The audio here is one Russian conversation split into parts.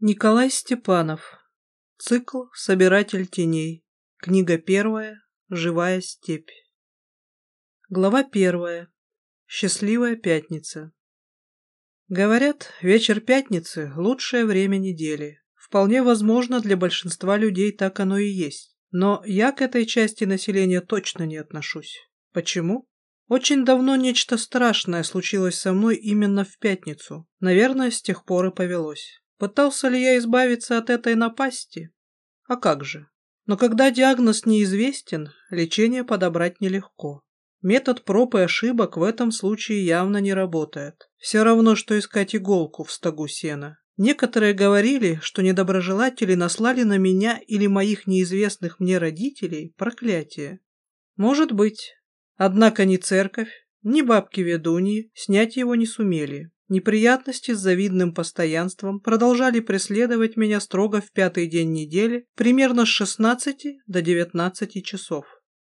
Николай Степанов. Цикл «Собиратель теней». Книга первая. Живая степь. Глава первая. Счастливая пятница. Говорят, вечер пятницы – лучшее время недели. Вполне возможно, для большинства людей так оно и есть. Но я к этой части населения точно не отношусь. Почему? Очень давно нечто страшное случилось со мной именно в пятницу. Наверное, с тех пор и повелось. Пытался ли я избавиться от этой напасти? А как же? Но когда диагноз неизвестен, лечение подобрать нелегко. Метод проб и ошибок в этом случае явно не работает. Все равно, что искать иголку в стогу сена. Некоторые говорили, что недоброжелатели наслали на меня или моих неизвестных мне родителей проклятие. Может быть. Однако ни церковь, ни бабки-ведуньи снять его не сумели. Неприятности с завидным постоянством продолжали преследовать меня строго в пятый день недели, примерно с 16 до 19 часов.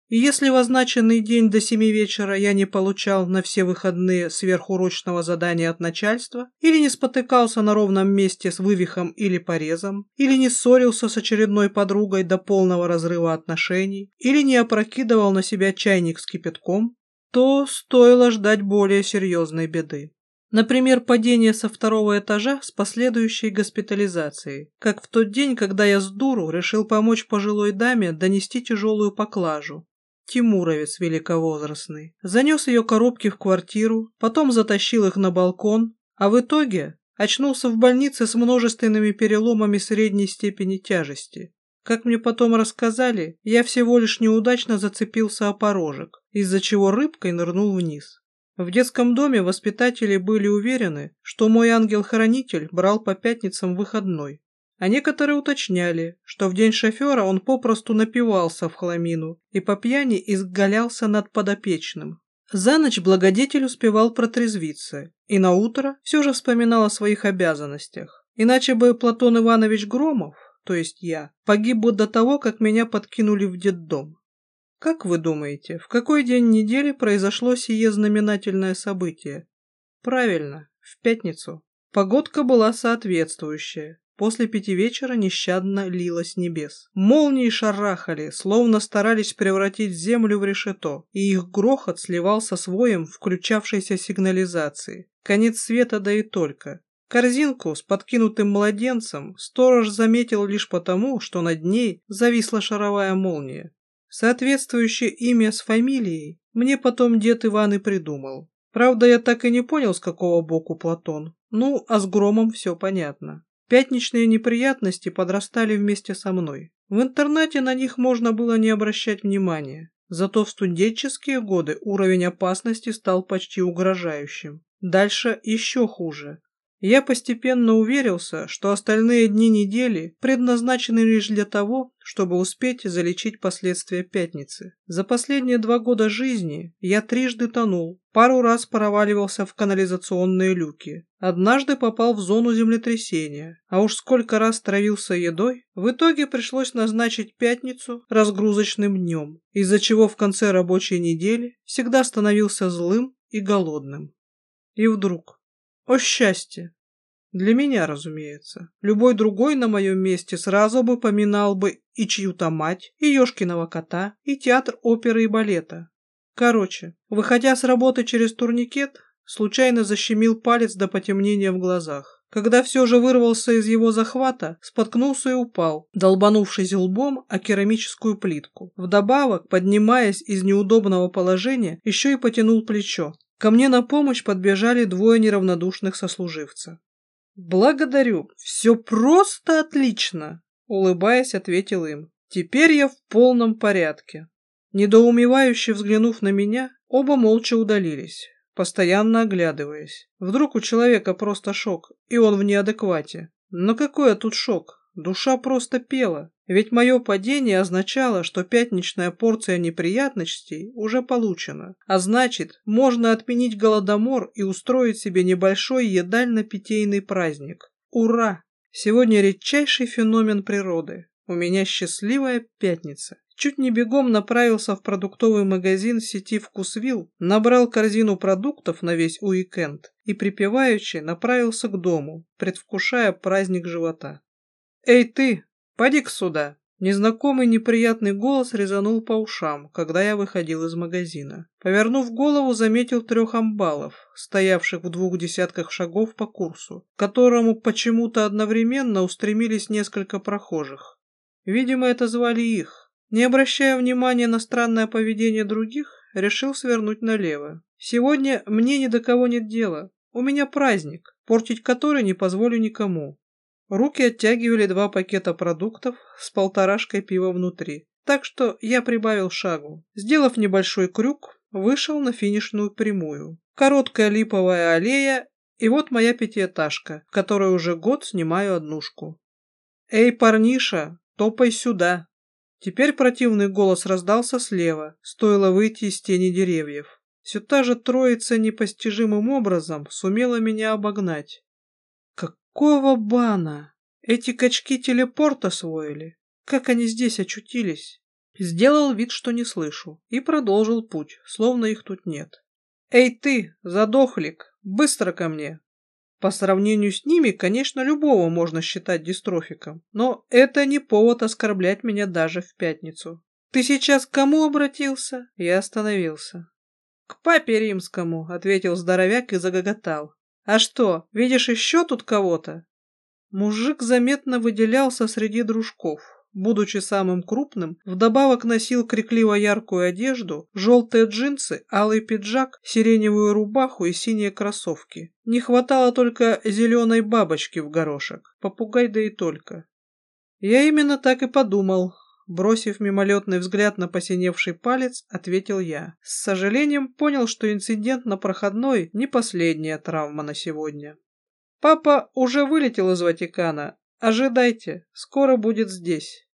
И если в означенный день до семи вечера я не получал на все выходные сверхурочного задания от начальства, или не спотыкался на ровном месте с вывихом или порезом, или не ссорился с очередной подругой до полного разрыва отношений, или не опрокидывал на себя чайник с кипятком, то стоило ждать более серьезной беды. Например, падение со второго этажа с последующей госпитализацией, как в тот день, когда я с дуру решил помочь пожилой даме донести тяжелую поклажу. Тимуровец великовозрастный. Занес ее коробки в квартиру, потом затащил их на балкон, а в итоге очнулся в больнице с множественными переломами средней степени тяжести. Как мне потом рассказали, я всего лишь неудачно зацепился о порожек, из-за чего рыбкой нырнул вниз. В детском доме воспитатели были уверены, что мой ангел-хранитель брал по пятницам выходной. А некоторые уточняли, что в день шофера он попросту напивался в хламину и по пьяни изгалялся над подопечным. За ночь благодетель успевал протрезвиться и на утро все же вспоминал о своих обязанностях. Иначе бы Платон Иванович Громов, то есть я, погиб бы до того, как меня подкинули в детдом. Как вы думаете, в какой день недели произошло сие знаменательное событие? Правильно, в пятницу. Погодка была соответствующая. После пяти вечера нещадно лилось небес. Молнии шарахали, словно старались превратить землю в решето, и их грохот сливался с воем включавшейся сигнализации. Конец света да и только. Корзинку с подкинутым младенцем сторож заметил лишь потому, что над ней зависла шаровая молния. Соответствующее имя с фамилией мне потом дед Иван и придумал. Правда, я так и не понял, с какого боку Платон. Ну, а с Громом все понятно. Пятничные неприятности подрастали вместе со мной. В интернате на них можно было не обращать внимания. Зато в студенческие годы уровень опасности стал почти угрожающим. Дальше еще хуже. Я постепенно уверился, что остальные дни недели предназначены лишь для того, чтобы успеть залечить последствия пятницы. За последние два года жизни я трижды тонул, пару раз проваливался в канализационные люки, однажды попал в зону землетрясения, а уж сколько раз травился едой, в итоге пришлось назначить пятницу разгрузочным днем, из-за чего в конце рабочей недели всегда становился злым и голодным. И вдруг о счастье! Для меня, разумеется. Любой другой на моем месте сразу бы поминал бы и чью-то мать, и Ёшкиного кота, и театр оперы и балета. Короче, выходя с работы через турникет, случайно защемил палец до потемнения в глазах. Когда все же вырвался из его захвата, споткнулся и упал, долбанувшись лбом о керамическую плитку. Вдобавок, поднимаясь из неудобного положения, еще и потянул плечо. Ко мне на помощь подбежали двое неравнодушных сослуживца. «Благодарю, все просто отлично!» Улыбаясь, ответил им. «Теперь я в полном порядке». Недоумевающе взглянув на меня, оба молча удалились, постоянно оглядываясь. Вдруг у человека просто шок, и он в неадеквате. Но какой тут шок? Душа просто пела, ведь мое падение означало, что пятничная порция неприятностей уже получена, а значит, можно отменить голодомор и устроить себе небольшой едально-питейный праздник. Ура! Сегодня редчайший феномен природы. У меня счастливая пятница. чуть не бегом направился в продуктовый магазин сети «Вкусвилл», набрал корзину продуктов на весь уикенд и припеваючи направился к дому, предвкушая праздник живота. «Эй ты, поди-ка сюда!» Незнакомый неприятный голос резанул по ушам, когда я выходил из магазина. Повернув голову, заметил трех амбалов, стоявших в двух десятках шагов по курсу, к которому почему-то одновременно устремились несколько прохожих. Видимо, это звали их. Не обращая внимания на странное поведение других, решил свернуть налево. Сегодня мне ни до кого нет дела. У меня праздник, портить который не позволю никому. Руки оттягивали два пакета продуктов с полторашкой пива внутри, так что я прибавил шагу. Сделав небольшой крюк, вышел на финишную прямую. Короткая липовая аллея, и вот моя пятиэтажка, в которой уже год снимаю однушку. «Эй, парниша, топай сюда!» Теперь противный голос раздался слева, стоило выйти из тени деревьев. Все та же троица непостижимым образом сумела меня обогнать. Какого бана? Эти качки телепорт освоили. Как они здесь очутились? Сделал вид, что не слышу, и продолжил путь, словно их тут нет. «Эй ты, задохлик, быстро ко мне!» По сравнению с ними, конечно, любого можно считать дистрофиком, но это не повод оскорблять меня даже в пятницу. «Ты сейчас к кому обратился?» Я остановился. «К папе римскому», — ответил здоровяк и загоготал. «А что, видишь еще тут кого-то?» Мужик заметно выделялся среди дружков. Будучи самым крупным, вдобавок носил крикливо яркую одежду, желтые джинсы, алый пиджак, сиреневую рубаху и синие кроссовки. Не хватало только зеленой бабочки в горошек, попугай да и только. Я именно так и подумал, Бросив мимолетный взгляд на посиневший палец, ответил я. С сожалением понял, что инцидент на проходной не последняя травма на сегодня. Папа уже вылетел из Ватикана. Ожидайте, скоро будет здесь.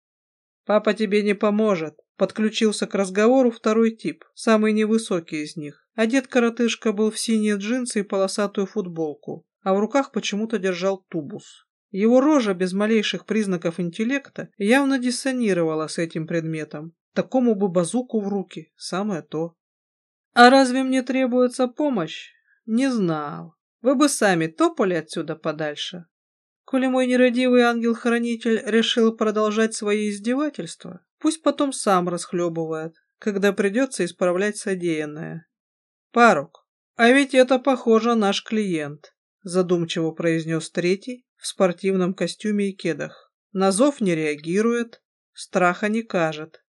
Папа тебе не поможет. Подключился к разговору второй тип, самый невысокий из них. Одет коротышка был в синие джинсы и полосатую футболку, а в руках почему-то держал тубус. Его рожа без малейших признаков интеллекта явно диссонировала с этим предметом. Такому бы базуку в руки, самое то. А разве мне требуется помощь? Не знал. Вы бы сами топали отсюда подальше. Коли мой нерадивый ангел-хранитель решил продолжать свои издевательства, пусть потом сам расхлебывает, когда придется исправлять содеянное. Парук, а ведь это, похоже, наш клиент, задумчиво произнес третий, в спортивном костюме и кедах. На зов не реагирует, страха не кажет.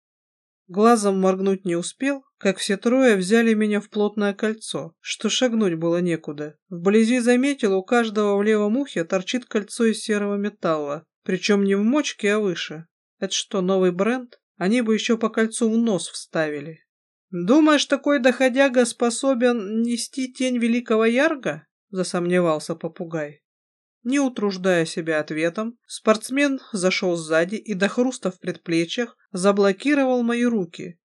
Глазом моргнуть не успел, как все трое взяли меня в плотное кольцо, что шагнуть было некуда. Вблизи заметил, у каждого в левом ухе торчит кольцо из серого металла, причем не в мочке, а выше. Это что, новый бренд? Они бы еще по кольцу в нос вставили. «Думаешь, такой доходяга способен нести тень великого Ярга?» — засомневался попугай. Не утруждая себя ответом, спортсмен зашел сзади и до хруста в предплечьях заблокировал мои руки.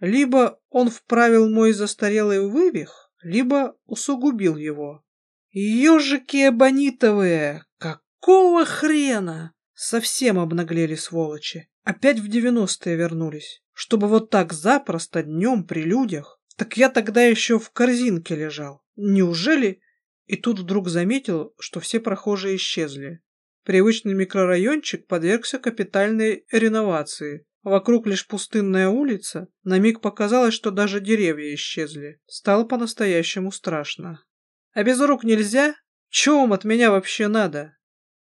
Либо он вправил мой застарелый вывих, либо усугубил его. Ежики абонитовые! Какого хрена? Совсем обнаглели сволочи. Опять в девяностые вернулись. Чтобы вот так запросто днем при людях. Так я тогда еще в корзинке лежал. Неужели и тут вдруг заметил, что все прохожие исчезли. Привычный микрорайончик подвергся капитальной реновации. Вокруг лишь пустынная улица. На миг показалось, что даже деревья исчезли. Стало по-настоящему страшно. «А без рук нельзя? Чего вам от меня вообще надо?»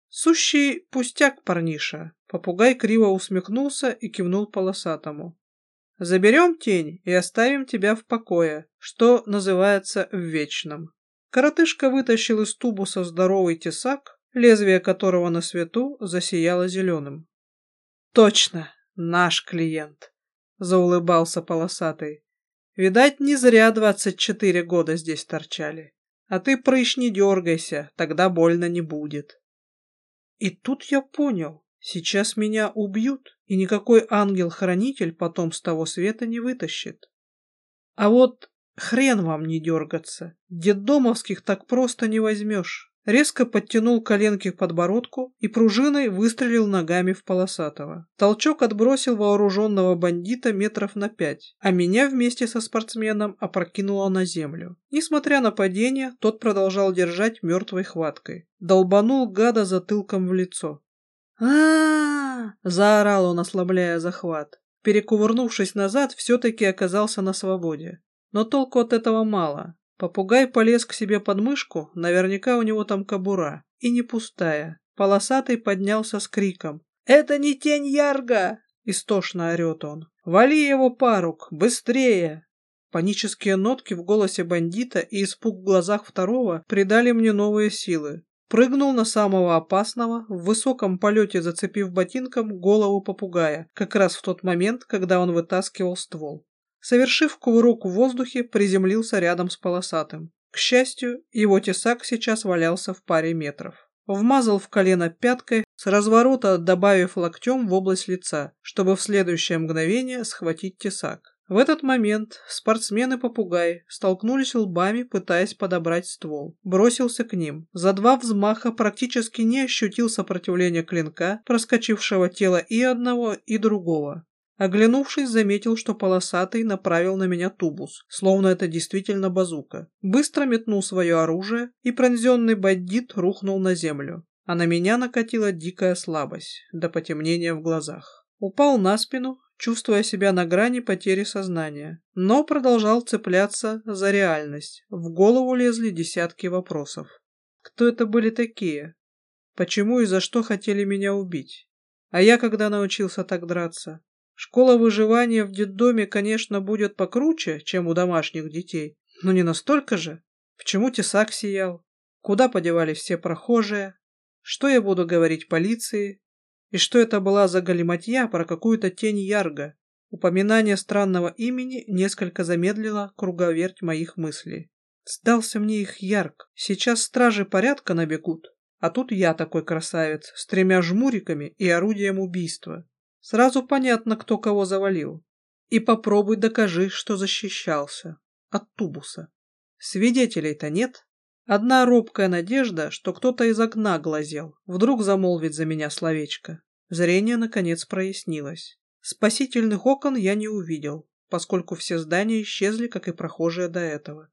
«Сущий пустяк, парниша!» Попугай криво усмехнулся и кивнул полосатому. «Заберем тень и оставим тебя в покое, что называется в вечном». Коротышка вытащил из тубуса здоровый тесак, лезвие которого на свету засияло зеленым. «Точно, наш клиент!» — заулыбался полосатый. «Видать, не зря двадцать четыре года здесь торчали. А ты, прыщ, не дергайся, тогда больно не будет». И тут я понял, сейчас меня убьют, и никакой ангел-хранитель потом с того света не вытащит. А вот Хрен вам не дергаться. Детдомовских так просто не возьмешь. резко подтянул коленки к подбородку и пружиной выстрелил ногами в полосатого. Толчок отбросил вооруженного бандита метров на пять, а меня вместе со спортсменом опрокинуло на землю. Несмотря на падение, тот продолжал держать мертвой хваткой. Долбанул гада затылком в лицо. а заорал он, ослабляя захват. Перекувырнувшись назад, все-таки оказался на свободе. Но толку от этого мало. Попугай полез к себе под мышку, наверняка у него там кобура, и не пустая. Полосатый поднялся с криком. «Это не тень Ярга!» — истошно орет он. «Вали его, парук! Быстрее!» Панические нотки в голосе бандита и испуг в глазах второго придали мне новые силы. Прыгнул на самого опасного, в высоком полете зацепив ботинком голову попугая, как раз в тот момент, когда он вытаскивал ствол. Совершив кувырок в воздухе, приземлился рядом с полосатым. К счастью, его тесак сейчас валялся в паре метров. Вмазал в колено пяткой, с разворота добавив локтем в область лица, чтобы в следующее мгновение схватить тесак. В этот момент спортсмен и попугай столкнулись лбами, пытаясь подобрать ствол. Бросился к ним. За два взмаха практически не ощутил сопротивления клинка, проскочившего тело и одного, и другого. Оглянувшись, заметил, что полосатый направил на меня тубус, словно это действительно базука. Быстро метнул свое оружие, и пронзенный бандит рухнул на землю. А на меня накатила дикая слабость, до потемнения в глазах. Упал на спину, чувствуя себя на грани потери сознания, но продолжал цепляться за реальность. В голову лезли десятки вопросов. Кто это были такие? Почему и за что хотели меня убить? А я когда научился так драться? Школа выживания в детдоме, конечно, будет покруче, чем у домашних детей, но не настолько же. Почему тесак сиял? Куда подевались все прохожие? Что я буду говорить полиции? И что это была за галиматья про какую-то тень Ярга? Упоминание странного имени несколько замедлило круговерть моих мыслей. Сдался мне их Ярк. Сейчас стражи порядка набегут. А тут я такой красавец, с тремя жмуриками и орудием убийства. Сразу понятно, кто кого завалил. И попробуй докажи, что защищался. От тубуса. Свидетелей-то нет. Одна робкая надежда, что кто-то из окна глазел. Вдруг замолвит за меня словечко. Зрение, наконец, прояснилось. Спасительных окон я не увидел, поскольку все здания исчезли, как и прохожие до этого.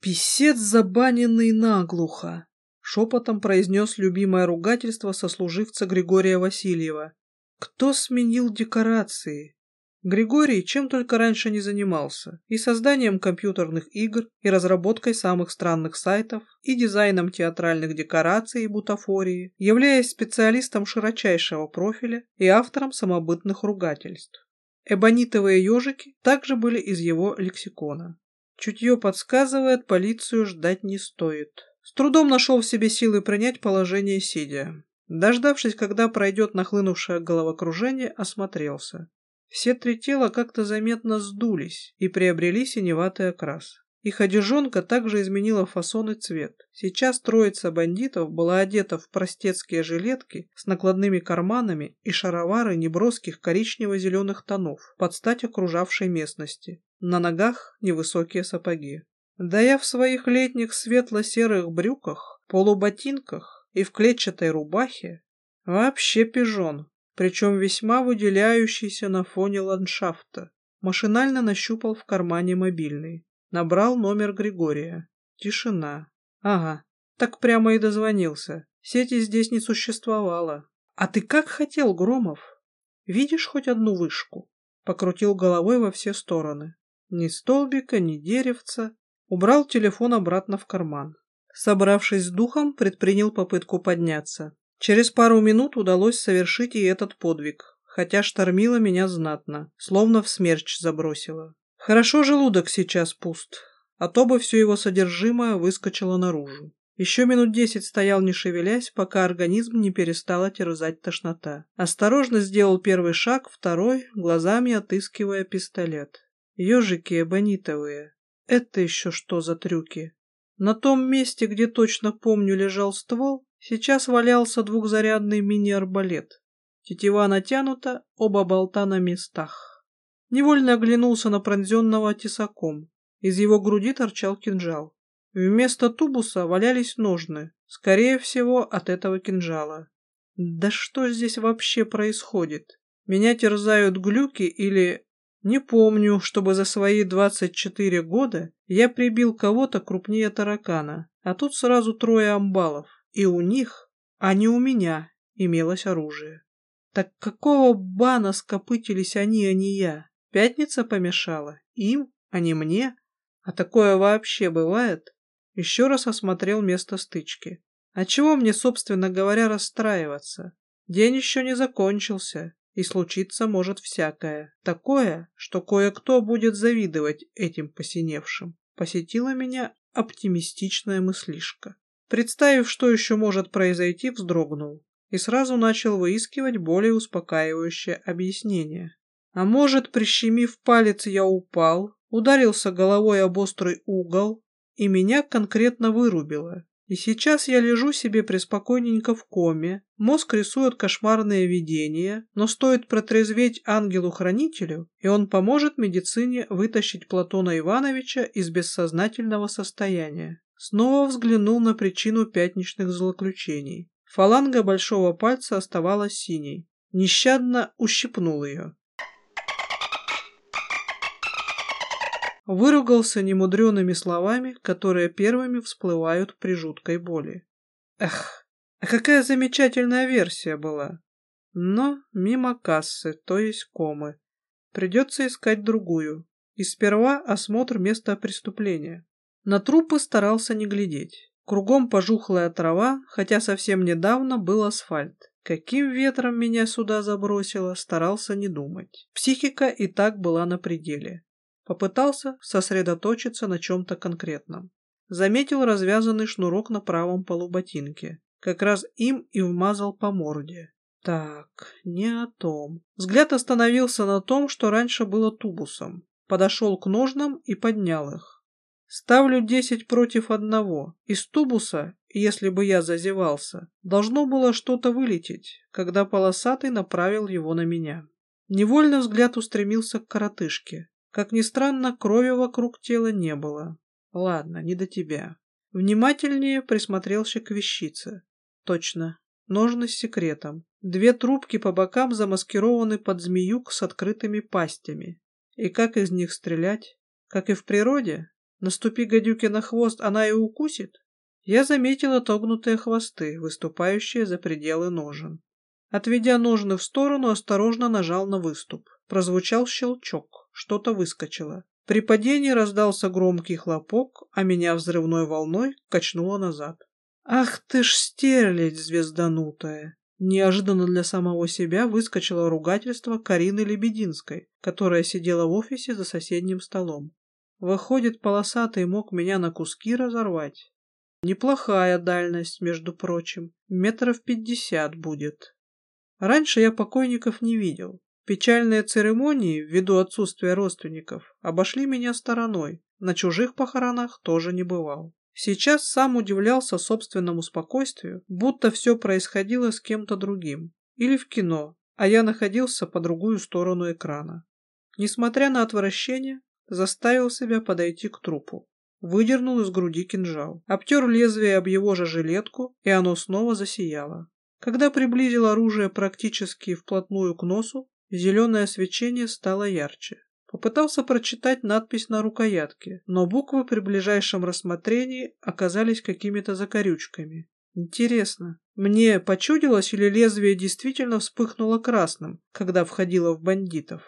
«Писец забаненный наглухо!» — шепотом произнес любимое ругательство сослуживца Григория Васильева, кто сменил декорации? Григорий чем только раньше не занимался. И созданием компьютерных игр, и разработкой самых странных сайтов, и дизайном театральных декораций и бутафории, являясь специалистом широчайшего профиля и автором самобытных ругательств. Эбонитовые ежики также были из его лексикона. Чутье подсказывает, полицию ждать не стоит. С трудом нашел в себе силы принять положение сидя. Дождавшись, когда пройдет нахлынувшее головокружение, осмотрелся. Все три тела как-то заметно сдулись и приобрели синеватый окрас. Их одежонка также изменила фасон и цвет. Сейчас троица бандитов была одета в простецкие жилетки с накладными карманами и шаровары неброских коричнево-зеленых тонов под стать окружавшей местности. На ногах невысокие сапоги. Да я в своих летних светло-серых брюках, полуботинках и в клетчатой рубахе вообще пижон, причем весьма выделяющийся на фоне ландшафта. Машинально нащупал в кармане мобильный. Набрал номер Григория. Тишина. Ага, так прямо и дозвонился. Сети здесь не существовало. А ты как хотел, Громов? Видишь хоть одну вышку? Покрутил головой во все стороны. Ни столбика, ни деревца. Убрал телефон обратно в карман. Собравшись с духом, предпринял попытку подняться. Через пару минут удалось совершить и этот подвиг, хотя штормило меня знатно, словно в смерч забросило. Хорошо желудок сейчас пуст, а то бы все его содержимое выскочило наружу. Еще минут десять стоял не шевелясь, пока организм не перестала терзать тошнота. Осторожно сделал первый шаг, второй, глазами отыскивая пистолет. Ежики эбонитовые. Это еще что за трюки? На том месте, где точно помню лежал ствол, сейчас валялся двухзарядный мини-арбалет. Тетива натянута, оба болта на местах. Невольно оглянулся на пронзенного тесаком. Из его груди торчал кинжал. Вместо тубуса валялись ножны, Скорее всего, от этого кинжала. Да что здесь вообще происходит? Меня терзают глюки или... Не помню, чтобы за свои 24 года я прибил кого-то крупнее таракана, а тут сразу трое амбалов, и у них, а не у меня, имелось оружие. Так какого бана скопытились они, а не я? Пятница помешала? Им, а не мне? А такое вообще бывает? Еще раз осмотрел место стычки. А чего мне, собственно говоря, расстраиваться? День еще не закончился, и случиться может всякое. Такое, что кое-кто будет завидовать этим посиневшим. Посетила меня оптимистичная мыслишка. Представив, что еще может произойти, вздрогнул и сразу начал выискивать более успокаивающее объяснение. А может, прищемив палец, я упал, ударился головой об острый угол, и меня конкретно вырубило. И сейчас я лежу себе преспокойненько в коме, мозг рисует кошмарные видения, но стоит протрезветь ангелу-хранителю, и он поможет медицине вытащить Платона Ивановича из бессознательного состояния. Снова взглянул на причину пятничных злоключений. Фаланга большого пальца оставалась синей. Нещадно ущипнул ее. Выругался немудреными словами, которые первыми всплывают при жуткой боли. Эх, а какая замечательная версия была. Но мимо кассы, то есть комы. Придется искать другую. И сперва осмотр места преступления. На трупы старался не глядеть. Кругом пожухлая трава, хотя совсем недавно был асфальт. Каким ветром меня сюда забросило, старался не думать. Психика и так была на пределе. Попытался сосредоточиться на чем-то конкретном. Заметил развязанный шнурок на правом полу ботинки. Как раз им и вмазал по морде. Так, не о том. Взгляд остановился на том, что раньше было тубусом. Подошел к ножнам и поднял их. Ставлю десять против одного. Из тубуса, если бы я зазевался, должно было что-то вылететь, когда полосатый направил его на меня. Невольно взгляд устремился к коротышке. Как ни странно, крови вокруг тела не было. Ладно, не до тебя. Внимательнее присмотрелся к вещице. Точно, ножны с секретом. Две трубки по бокам замаскированы под змеюк с открытыми пастями. И как из них стрелять? Как и в природе? Наступи гадюке на хвост, она и укусит? Я заметила тогнутые хвосты, выступающие за пределы ножен. Отведя ножны в сторону, осторожно нажал на выступ. Прозвучал щелчок, что-то выскочило. При падении раздался громкий хлопок, а меня взрывной волной качнуло назад. «Ах ты ж стерлядь звезданутая!» Неожиданно для самого себя выскочило ругательство Карины Лебединской, которая сидела в офисе за соседним столом. Выходит, полосатый мог меня на куски разорвать. Неплохая дальность, между прочим, метров пятьдесят будет. Раньше я покойников не видел. Печальные церемонии, ввиду отсутствия родственников, обошли меня стороной. На чужих похоронах тоже не бывал. Сейчас сам удивлялся собственному спокойствию, будто все происходило с кем-то другим. Или в кино, а я находился по другую сторону экрана. Несмотря на отвращение, заставил себя подойти к трупу. Выдернул из груди кинжал, обтер лезвие об его же жилетку, и оно снова засияло. Когда приблизил оружие практически вплотную к носу, зеленое свечение стало ярче. Попытался прочитать надпись на рукоятке, но буквы при ближайшем рассмотрении оказались какими-то закорючками. Интересно, мне почудилось или лезвие действительно вспыхнуло красным, когда входило в бандитов?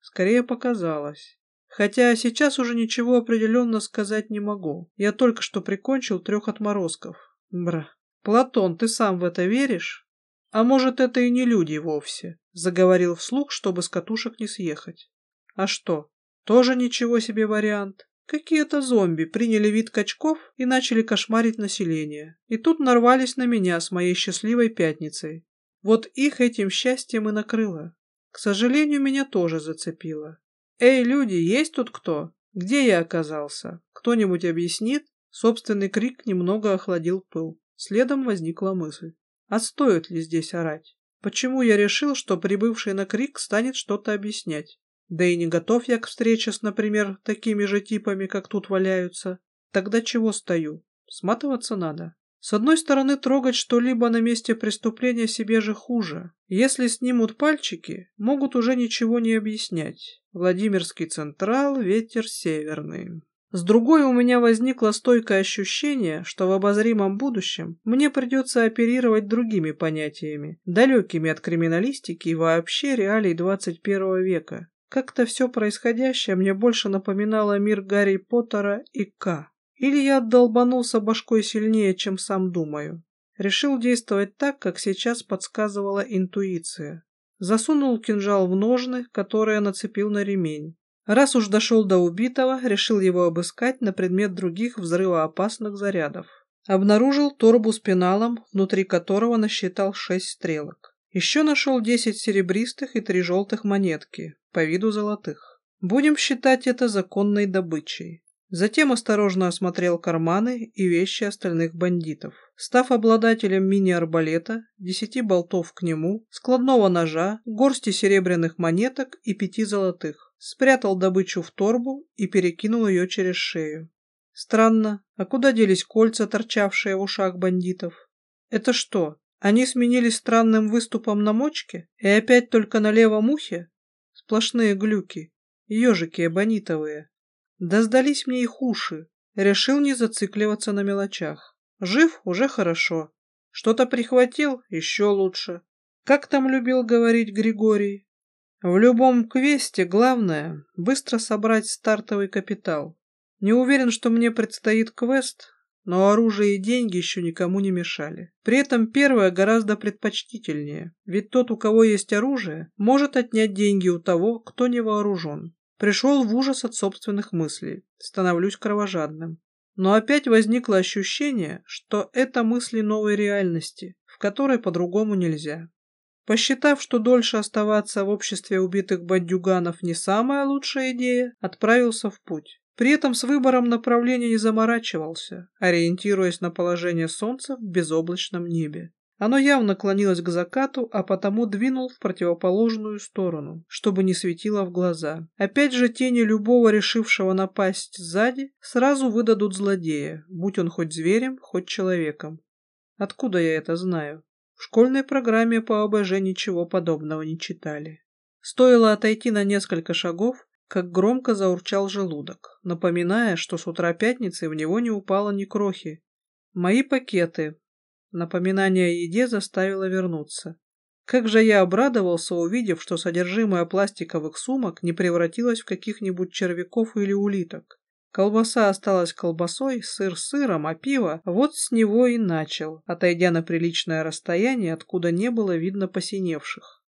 Скорее показалось. Хотя сейчас уже ничего определенно сказать не могу. Я только что прикончил трех отморозков. Бра. Платон, ты сам в это веришь? А может, это и не люди вовсе? Заговорил вслух, чтобы с катушек не съехать. А что? Тоже ничего себе вариант. Какие-то зомби приняли вид качков и начали кошмарить население. И тут нарвались на меня с моей счастливой пятницей. Вот их этим счастьем и накрыло. К сожалению, меня тоже зацепило. «Эй, люди, есть тут кто? Где я оказался? Кто-нибудь объяснит?» Собственный крик немного охладил пыл. Следом возникла мысль. А стоит ли здесь орать? Почему я решил, что прибывший на крик станет что-то объяснять? Да и не готов я к встрече с, например, такими же типами, как тут валяются. Тогда чего стою? Сматываться надо. С одной стороны, трогать что-либо на месте преступления себе же хуже. Если снимут пальчики, могут уже ничего не объяснять. Владимирский Централ, ветер северный. С другой у меня возникло стойкое ощущение, что в обозримом будущем мне придется оперировать другими понятиями, далекими от криминалистики и вообще реалий 21 века. Как-то все происходящее мне больше напоминало мир Гарри Поттера и К. Или я отдолбанулся башкой сильнее, чем сам думаю. Решил действовать так, как сейчас подсказывала интуиция. Засунул кинжал в ножны, которые нацепил на ремень. Раз уж дошел до убитого, решил его обыскать на предмет других взрывоопасных зарядов. Обнаружил торбу с пеналом, внутри которого насчитал шесть стрелок. Еще нашел десять серебристых и три желтых монетки, по виду золотых. Будем считать это законной добычей. Затем осторожно осмотрел карманы и вещи остальных бандитов. Став обладателем мини-арбалета, десяти болтов к нему, складного ножа, горсти серебряных монеток и пяти золотых спрятал добычу в торбу и перекинул ее через шею. Странно, а куда делись кольца, торчавшие в ушах бандитов? Это что, они сменились странным выступом на мочке? И опять только на левом ухе? Сплошные глюки, ежики эбонитовые. Да сдались мне их уши. Решил не зацикливаться на мелочах. Жив уже хорошо. Что-то прихватил еще лучше. Как там любил говорить Григорий? В любом квесте главное – быстро собрать стартовый капитал. Не уверен, что мне предстоит квест, но оружие и деньги еще никому не мешали. При этом первое гораздо предпочтительнее, ведь тот, у кого есть оружие, может отнять деньги у того, кто не вооружен. Пришел в ужас от собственных мыслей, становлюсь кровожадным. Но опять возникло ощущение, что это мысли новой реальности, в которой по-другому нельзя. Посчитав, что дольше оставаться в обществе убитых бандюганов не самая лучшая идея, отправился в путь. При этом с выбором направления не заморачивался, ориентируясь на положение солнца в безоблачном небе. Оно явно клонилось к закату, а потому двинул в противоположную сторону, чтобы не светило в глаза. Опять же тени любого решившего напасть сзади сразу выдадут злодея, будь он хоть зверем, хоть человеком. Откуда я это знаю? В школьной программе по ОБЖ ничего подобного не читали. Стоило отойти на несколько шагов, как громко заурчал желудок, напоминая, что с утра пятницы в него не упало ни крохи. Мои пакеты. Напоминание о еде заставило вернуться. Как же я обрадовался, увидев, что содержимое пластиковых сумок не превратилось в каких-нибудь червяков или улиток. Колбаса осталась колбасой, сыр сыром, а пиво вот с него и начал, отойдя на приличное расстояние, откуда не было видно посиневших.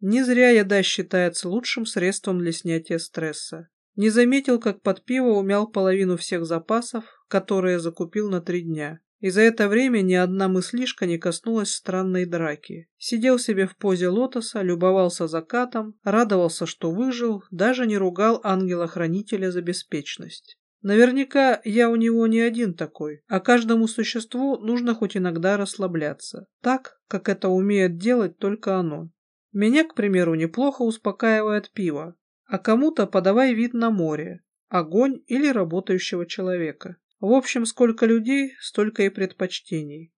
Не зря еда считается лучшим средством для снятия стресса. Не заметил, как под пиво умял половину всех запасов, которые закупил на три дня. И за это время ни одна мыслишка не коснулась странной драки. Сидел себе в позе лотоса, любовался закатом, радовался, что выжил, даже не ругал ангела-хранителя за беспечность. Наверняка я у него не один такой, а каждому существу нужно хоть иногда расслабляться, так, как это умеет делать только оно. Меня, к примеру, неплохо успокаивает пиво, а кому-то подавай вид на море, огонь или работающего человека. В общем, сколько людей, столько и предпочтений.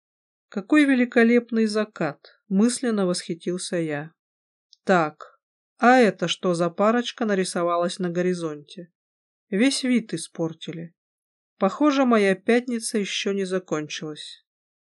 Какой великолепный закат, мысленно восхитился я. Так, а это что за парочка нарисовалась на горизонте? Весь вид испортили. Похоже, моя пятница еще не закончилась.